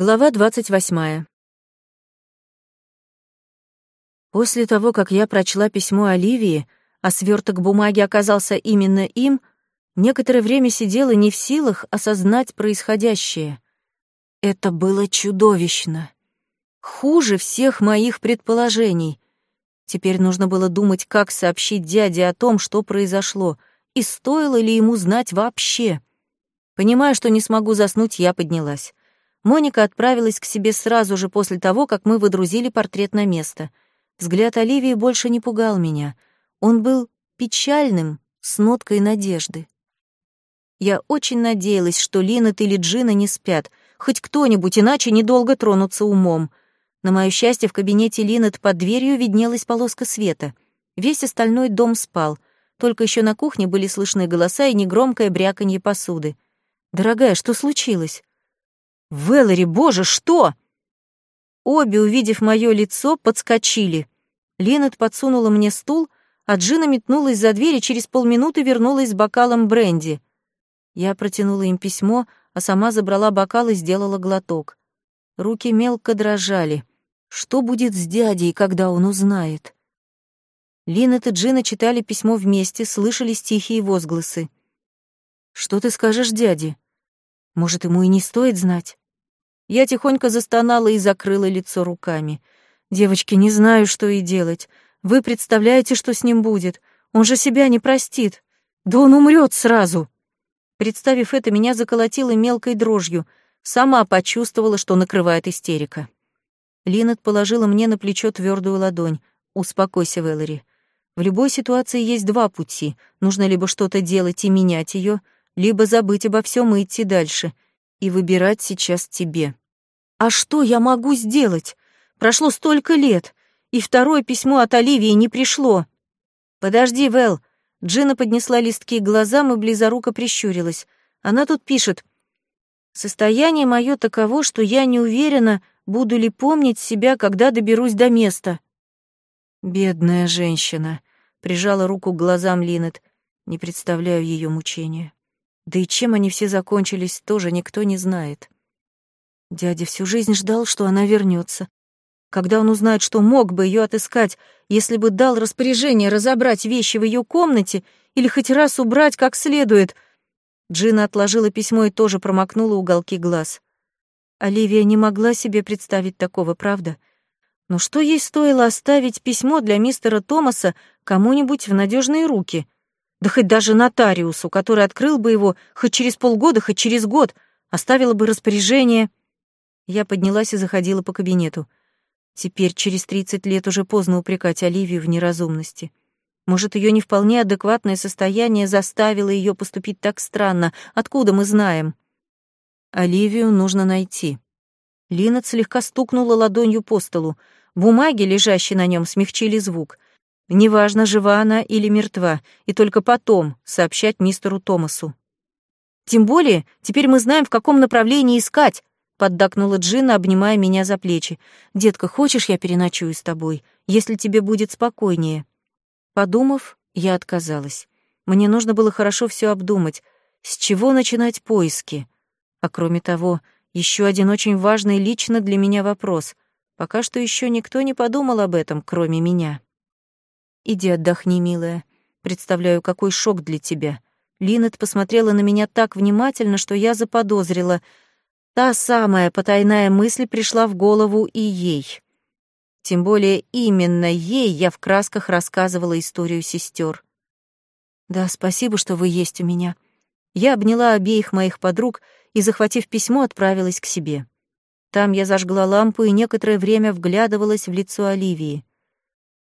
Глава двадцать восьмая. После того, как я прочла письмо Оливии, а сверток бумаги оказался именно им, некоторое время сидела не в силах осознать происходящее. Это было чудовищно. Хуже всех моих предположений. Теперь нужно было думать, как сообщить дяде о том, что произошло, и стоило ли ему знать вообще. Понимая, что не смогу заснуть, я поднялась. Моника отправилась к себе сразу же после того, как мы выдрузили портрет на место. Взгляд Оливии больше не пугал меня. Он был печальным, с ноткой надежды. Я очень надеялась, что Линет или Джина не спят, хоть кто-нибудь, иначе недолго тронутся умом. На моё счастье, в кабинете Линет под дверью виднелась полоска света. Весь остальной дом спал, только еще на кухне были слышны голоса и негромкое бряканье посуды. «Дорогая, что случилось?» «Вэллори, боже, что?» Обе, увидев мое лицо, подскочили. Линет подсунула мне стул, а Джина метнулась за дверь и через полминуты вернулась с бокалом бренди. Я протянула им письмо, а сама забрала бокал и сделала глоток. Руки мелко дрожали. Что будет с дядей, когда он узнает? Линет и Джина читали письмо вместе, слышались тихие возгласы. «Что ты скажешь дяде? Может, ему и не стоит знать?» Я тихонько застонала и закрыла лицо руками. «Девочки, не знаю, что и делать. Вы представляете, что с ним будет? Он же себя не простит. Да он умрет сразу!» Представив это, меня заколотило мелкой дрожью. Сама почувствовала, что накрывает истерика. Линет положила мне на плечо твердую ладонь. «Успокойся, Вэллори. В любой ситуации есть два пути. Нужно либо что-то делать и менять ее, либо забыть обо всем и идти дальше. И выбирать сейчас тебе. А что я могу сделать? Прошло столько лет, и второе письмо от Оливии не пришло. Подожди, Вэл. Джина поднесла листки к глазам и близоруко прищурилась. Она тут пишет. «Состояние мое таково, что я не уверена, буду ли помнить себя, когда доберусь до места». «Бедная женщина», — прижала руку к глазам Линет. «Не представляю ее мучения. Да и чем они все закончились, тоже никто не знает». Дядя всю жизнь ждал, что она вернется. Когда он узнает, что мог бы ее отыскать, если бы дал распоряжение разобрать вещи в ее комнате или хоть раз убрать как следует. Джина отложила письмо и тоже промокнула уголки глаз. Оливия не могла себе представить такого, правда? Но что ей стоило оставить письмо для мистера Томаса кому-нибудь в надежные руки? Да хоть даже нотариусу, который открыл бы его хоть через полгода, хоть через год, оставила бы распоряжение. Я поднялась и заходила по кабинету. Теперь, через 30 лет, уже поздно упрекать Оливию в неразумности. Может, ее не вполне адекватное состояние заставило ее поступить так странно. Откуда мы знаем? Оливию нужно найти. Линет слегка стукнула ладонью по столу. Бумаги, лежащие на нем, смягчили звук. Неважно, жива она или мертва, и только потом сообщать мистеру Томасу. Тем более, теперь мы знаем, в каком направлении искать, поддакнула Джина, обнимая меня за плечи. «Детка, хочешь, я переночую с тобой, если тебе будет спокойнее?» Подумав, я отказалась. Мне нужно было хорошо все обдумать, с чего начинать поиски. А кроме того, еще один очень важный лично для меня вопрос. Пока что еще никто не подумал об этом, кроме меня. «Иди отдохни, милая. Представляю, какой шок для тебя». Линет посмотрела на меня так внимательно, что я заподозрила — Та самая потайная мысль пришла в голову и ей. Тем более именно ей я в красках рассказывала историю сестер. «Да, спасибо, что вы есть у меня». Я обняла обеих моих подруг и, захватив письмо, отправилась к себе. Там я зажгла лампу и некоторое время вглядывалась в лицо Оливии.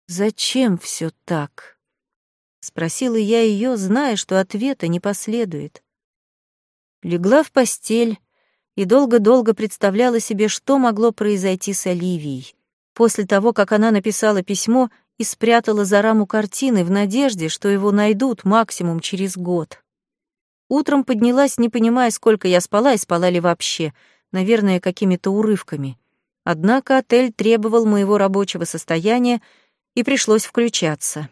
«Зачем все так?» — спросила я ее, зная, что ответа не последует. Легла в постель и долго-долго представляла себе, что могло произойти с Оливией. После того, как она написала письмо и спрятала за раму картины в надежде, что его найдут максимум через год. Утром поднялась, не понимая, сколько я спала и спала ли вообще, наверное, какими-то урывками. Однако отель требовал моего рабочего состояния, и пришлось включаться.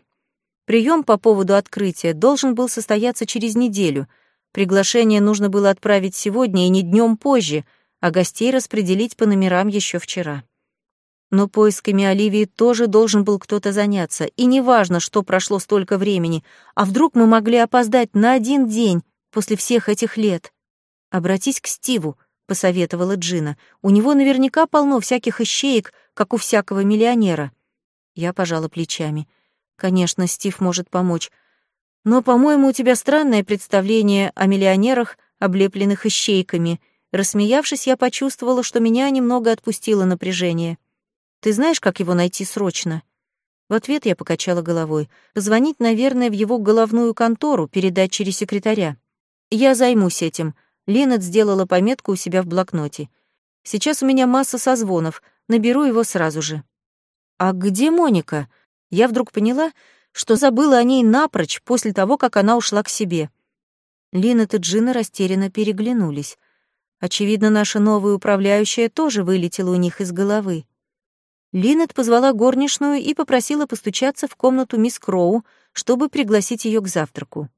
Прием по поводу открытия должен был состояться через неделю — Приглашение нужно было отправить сегодня и не днем позже, а гостей распределить по номерам еще вчера. Но поисками Оливии тоже должен был кто-то заняться, и неважно, что прошло столько времени, а вдруг мы могли опоздать на один день после всех этих лет. «Обратись к Стиву», — посоветовала Джина. «У него наверняка полно всяких ищеек, как у всякого миллионера». Я пожала плечами. «Конечно, Стив может помочь. Но, по-моему, у тебя странное представление о миллионерах, облепленных ищейками». Рассмеявшись, я почувствовала, что меня немного отпустило напряжение. «Ты знаешь, как его найти срочно?» В ответ я покачала головой. Позвонить, наверное, в его головную контору, передать через секретаря. Я займусь этим. Ленет сделала пометку у себя в блокноте. Сейчас у меня масса созвонов, наберу его сразу же. А где Моника? Я вдруг поняла, что забыла о ней напрочь после того, как она ушла к себе. Линет и Джина растерянно переглянулись. Очевидно, наша новая управляющая тоже вылетела у них из головы. Линет позвала горничную и попросила постучаться в комнату мисс Кроу, чтобы пригласить ее к завтраку.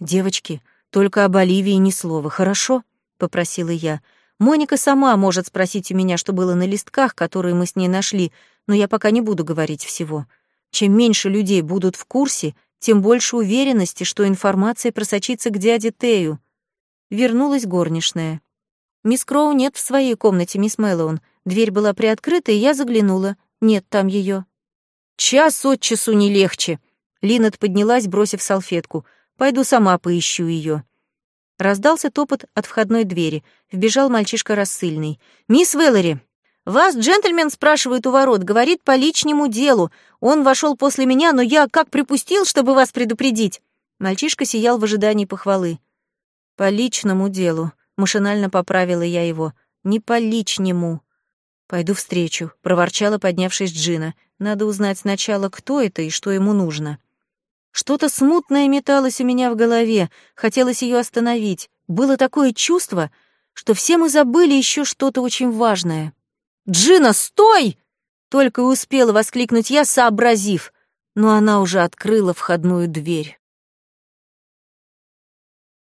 «Девочки, только об Оливии ни слова, хорошо?» — попросила я. «Моника сама может спросить у меня, что было на листках, которые мы с ней нашли, но я пока не буду говорить всего. Чем меньше людей будут в курсе, тем больше уверенности, что информация просочится к дяде Тею». Вернулась горничная. «Мисс Кроу нет в своей комнате, мисс Мэллоун. Дверь была приоткрыта, и я заглянула. Нет там ее. «Час от часу не легче!» Линет поднялась, бросив салфетку — Пойду сама поищу ее. Раздался топот от входной двери. Вбежал мальчишка рассыльный. «Мисс Веллери, вас джентльмен спрашивает у ворот, говорит по личному делу. Он вошел после меня, но я как припустил, чтобы вас предупредить?» Мальчишка сиял в ожидании похвалы. «По личному делу», — машинально поправила я его. «Не по личнему». «Пойду встречу», — проворчала, поднявшись Джина. «Надо узнать сначала, кто это и что ему нужно». Что-то смутное металось у меня в голове, хотелось ее остановить. Было такое чувство, что все мы забыли еще что-то очень важное. «Джина, стой!» Только успела воскликнуть я, сообразив, но она уже открыла входную дверь.